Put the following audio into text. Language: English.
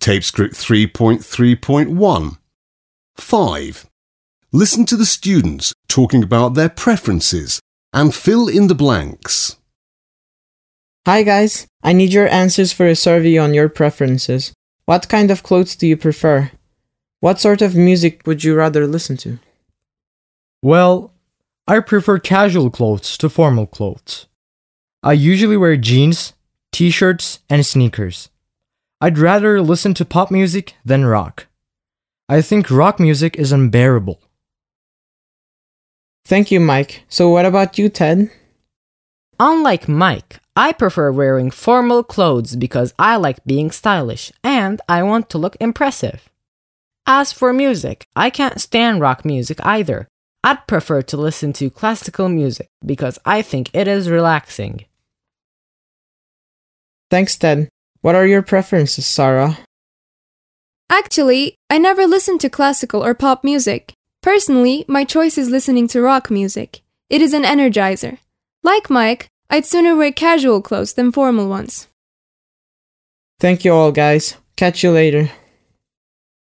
Tapescript 3.3.1. 5. Listen to the students talking about their preferences and fill in the blanks. Hi guys, I need your answers for a survey on your preferences. What kind of clothes do you prefer? What sort of music would you rather listen to? Well, I prefer casual clothes to formal clothes. I usually wear jeans, t shirts, and sneakers. I'd rather listen to pop music than rock. I think rock music is unbearable. Thank you, Mike. So, what about you, Ted? Unlike Mike, I prefer wearing formal clothes because I like being stylish and I want to look impressive. As for music, I can't stand rock music either. I'd prefer to listen to classical music because I think it is relaxing. Thanks, Ted. What are your preferences, Sarah? Actually, I never listen to classical or pop music. Personally, my choice is listening to rock music. It is an energizer. Like Mike, I'd sooner wear casual clothes than formal ones. Thank you all, guys. Catch you later.